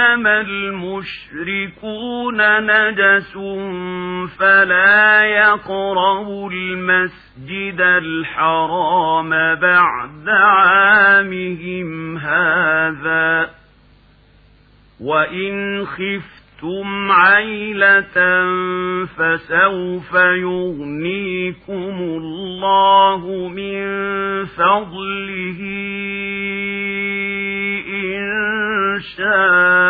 إنما المشركون نجس فلا يقربوا المسجد الحرام بعد عامهم هذا. وإن خفت خفتم عيلة فسوف يغنيكم الله من فضله إن شاء.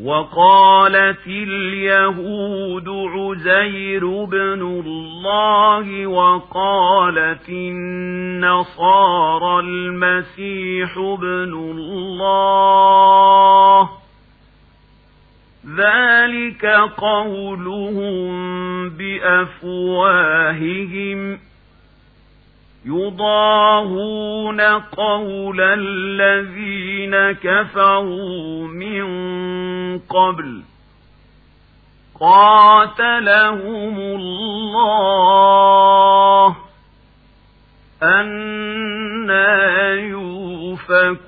وقالت اليهود عزير بن الله وقالت النصارى المسيح بن الله. ذلك قولهم بأفواههم. يضاهون قول الذين كفروا من قبل قاتلهم الله أنا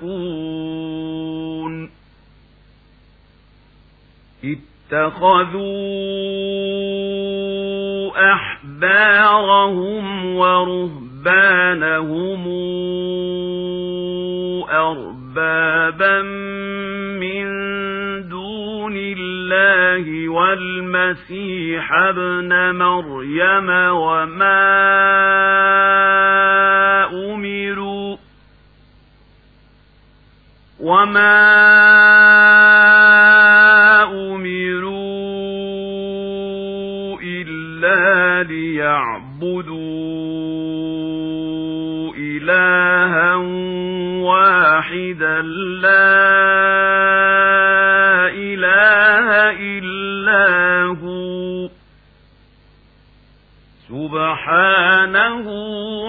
يوفكون اتخذوا أحبارهم ورهبانهم أربابا الله والمسيح ابن مريم وما أمروا وما أمروا إلا ليعبدوا إلها واحدا لا إلا سبحانه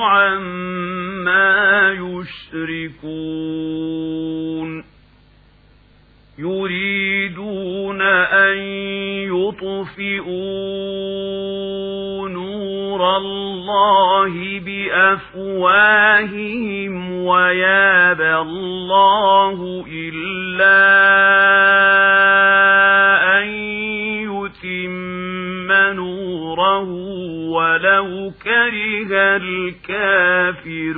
عما يشركون. يريدون أن يطفئوا نور الله بأفواههم ويابى الله إلا نوره ولو كره الكافرون.